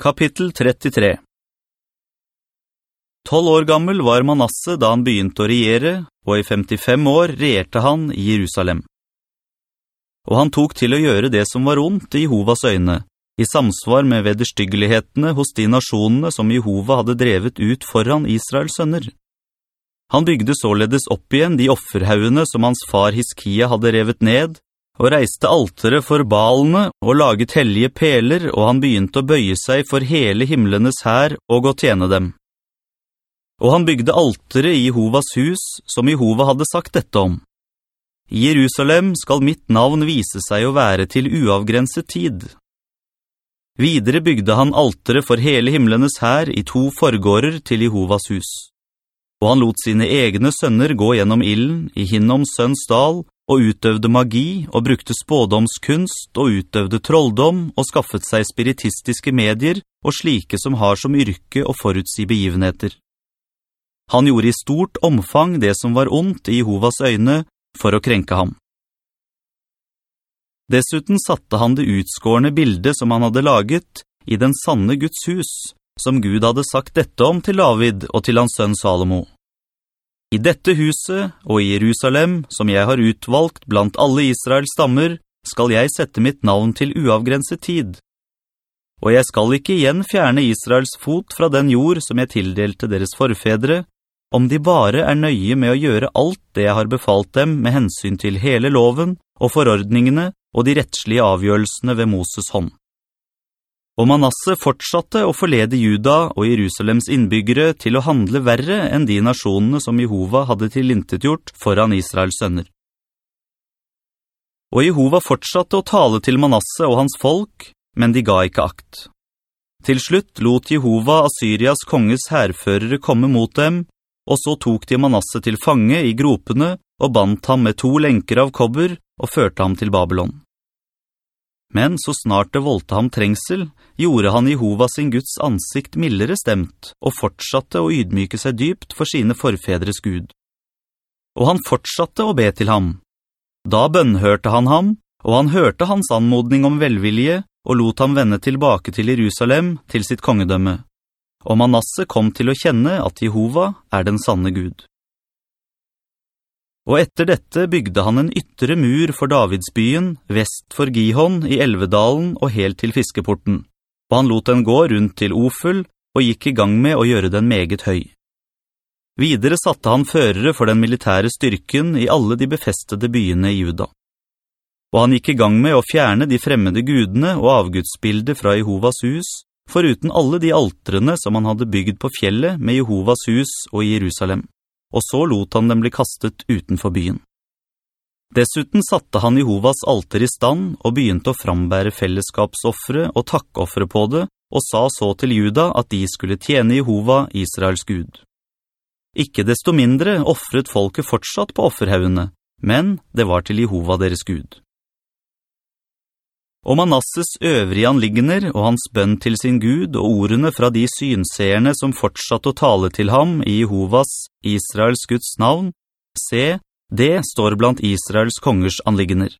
Kapittel 33 Tolv år gammel var Manasse da han begynte å regjere, og i 55 år regjerte han i Jerusalem. Og han tok til å gjøre det som var ondt i Jehovas øyne, i samsvar med vederstyggelighetene hos de nasjonene som Jehova hadde drevet ut foran Israels sønner. Han bygde således opp igjen de offerhaugene som hans far Hiskia hadde revet ned, og reiste altere for balene og laget hellige peler, og han begynte å bøye seg for hele himmelenes her og å tjene dem. Og han bygde altere i Jehovas hus, som Jehova hadde sagt dette om. I Jerusalem skal mitt navn vise seg å være til uavgrenset tid. Videre bygde han altere for hele himmelenes her i to forgårder til Jehovas hus. Og han lot sine egne sønner gå gjennom illen i Hinnoms sønns dal, og utøvde magi, og brukte spådomskunst, og utøvde trolldom, og skaffet seg spiritistiske medier, og slike som har som yrke å forutsi begivenheter. Han gjorde i stort omfang det som var ondt i Jehovas øyne for å krenke ham. Dessuten satte han det utskårende bildet som han hadde laget i den sanne Guds hus, som Gud hadde sagt dette om til David og til hans sønn Salomo. I dette huset og i Jerusalem, som jeg har utvalgt blant alle Israels stammer, skal jeg sette mitt navn til uavgrenset tid. Og jeg skal ikke igjen fjerne Israels fot fra den jord som jeg tildelte deres forfedre, om de bare er nøye med å gjøre alt det jeg har befalt dem med hensyn til hele loven og forordningene og de rettslige avgjørelsene ved Moses hånd. Og Manasse fortsatte å forlede Juda og Jerusalems innbyggere til å handle verre enn de nasjonene som Jehova hadde tilintetgjort foran Israels sønner. Og Jehova fortsatte å tale til Manasse og hans folk, men de ga ikke akt. Til slutt lot Jehova Assyrias konges herførere komme mot dem, og så tok de Manasse til fange i gropene og bandt ham med to lenker av kobber og førte ham til Babylon. Men så snart det voldte ham trengsel, gjorde han Jehova sin Guds ansikt mildere stemt, og fortsatte å ydmyke seg dypt for sine forfedres Gud. Og han fortsatte å be til ham. Da bønnhørte han ham, og han hørte hans anmodning om velvilje, og lot ham vende tilbake til Jerusalem, til sitt kongedømme og Manasse kom til å kjenne at Jehova er den sanne Gud. Og etter dette bygde han en yttre mur for Davidsbyen, vest for Gihon i Elvedalen og helt til fiskeporten, og han lot den gå rundt til Ofel og gikk i gang med å gjøre den meget høy. Videre satte han førere for den militære styrken i alle de befestede byene i Juda. Og han gikk i gang med å fjerne de fremmede gudene og avgudsbilder fra Jehovas hus, foruten alle de altrene som han hadde bygd på fjellet med Jehovas hus og Jerusalem, og så lot han dem bli kastet utenfor byen. Dessuten satte han Jehovas alter i stand og begynte å frambære fellesskapsoffere og takkoffere på det, og sa så til Juda at de skulle tjene Jehova, Israels Gud. Ikke desto mindre offret folket fortsatt på offerhaugene, men det var til Jehova deres Gud. Og Manasses øvrige anliggender og hans bønn til sin Gud og ordene fra de synseerne som fortsatte å tale til ham i Jehovas, Israels Guds navn, se, det står blant Israels kongers anliggender.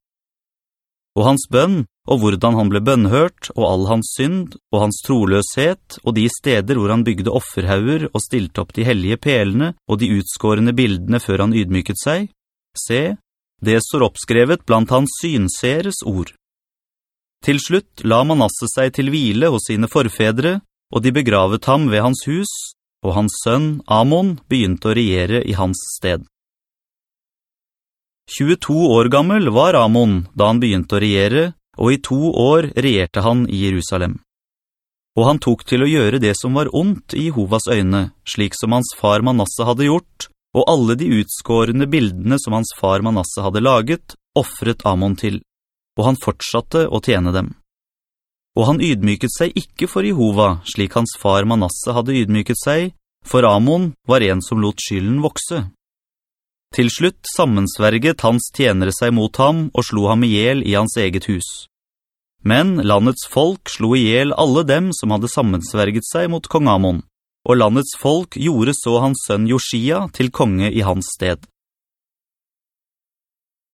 Og hans bønn, og hvordan han ble bønnhørt, og all hans synd, og hans troløshet, og de steder hvor han bygde offerhauer og stilte opp de hellige pelene og de utskårende bildene før han ydmyket seg, se, det står oppskrevet blant hans synseeres ord. Til slutt la Manasse seg til hvile hos sine forfedre, og de begravet ham ved hans hus, og hans sønn Amon begynte å regjere i hans sted. 22 år gammel var Amon da han begynte å regjere, og i to år regjerte han i Jerusalem. Og han tok til å gjøre det som var ondt i Jehovas øyne, slik som hans far Manasse hadde gjort, og alle de utskårende bildene som hans far Manasse hadde laget, offret Amon til og han fortsatte å tjene dem. Og han ydmyket seg ikke for Jehova, slik hans far Manasse hadde ydmyket seg, for Amon var en som lot skylden vokse. Til slutt sammensverget hans tjenere seg mot ham og slo ham ihjel i hans eget hus. Men landets folk slo ihjel alle dem som hadde sammensverget seg mot kong Amon, og landets folk gjorde så hans sønn Josia til konge i hans sted.